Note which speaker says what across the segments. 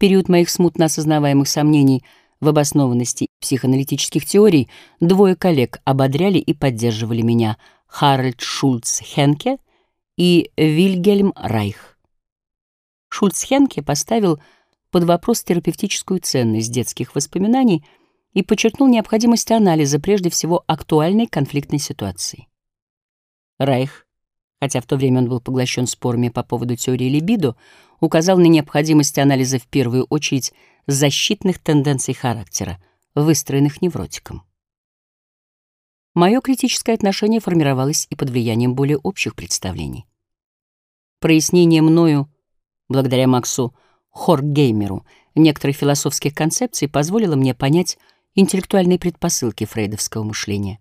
Speaker 1: период моих смутно осознаваемых сомнений в обоснованности психоаналитических теорий двое коллег ободряли и поддерживали меня — Харальд Шульц Хенке и Вильгельм Райх. Шульц Хенке поставил под вопрос терапевтическую ценность детских воспоминаний и подчеркнул необходимость анализа прежде всего актуальной конфликтной ситуации. Райх, хотя в то время он был поглощен спорами по поводу теории либидо, указал на необходимость анализа в первую очередь защитных тенденций характера, выстроенных невротиком. Мое критическое отношение формировалось и под влиянием более общих представлений. Прояснение мною, благодаря Максу Хоргеймеру, некоторых философских концепций позволило мне понять интеллектуальные предпосылки фрейдовского мышления.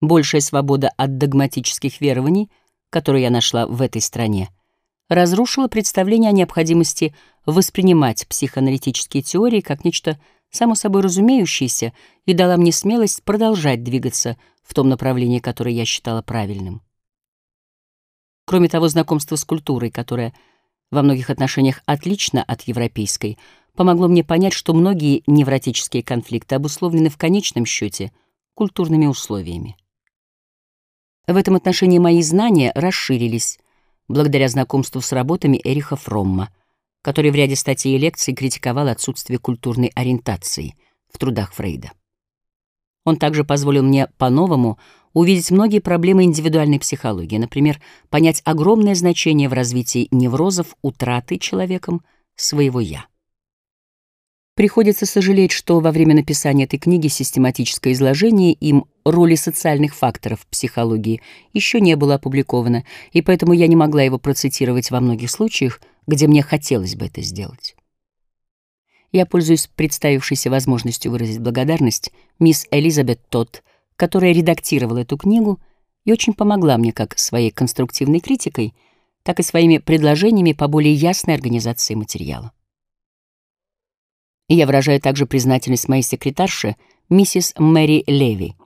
Speaker 1: Большая свобода от догматических верований, которую я нашла в этой стране, разрушила представление о необходимости воспринимать психоаналитические теории как нечто само собой разумеющееся, и дала мне смелость продолжать двигаться в том направлении, которое я считала правильным. Кроме того, знакомство с культурой, которая во многих отношениях отлично от европейской, помогло мне понять, что многие невротические конфликты обусловлены в конечном счете культурными условиями. В этом отношении мои знания расширились благодаря знакомству с работами Эриха Фромма — который в ряде статей и лекций критиковал отсутствие культурной ориентации в трудах Фрейда. Он также позволил мне по-новому увидеть многие проблемы индивидуальной психологии, например, понять огромное значение в развитии неврозов утраты человеком своего «я». Приходится сожалеть, что во время написания этой книги систематическое изложение им роли социальных факторов в психологии еще не было опубликовано, и поэтому я не могла его процитировать во многих случаях, где мне хотелось бы это сделать. Я пользуюсь представившейся возможностью выразить благодарность мисс Элизабет Тодд, которая редактировала эту книгу и очень помогла мне как своей конструктивной критикой, так и своими предложениями по более ясной организации материала. Я выражаю также признательность моей секретарше, миссис Мэри Леви,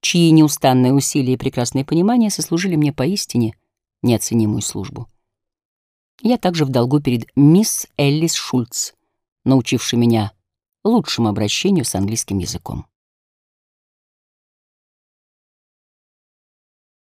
Speaker 1: чьи неустанные усилия и прекрасное понимание сослужили мне поистине неоценимую службу. Я также в долгу перед мисс Эллис Шульц, научившей меня лучшему обращению с английским языком.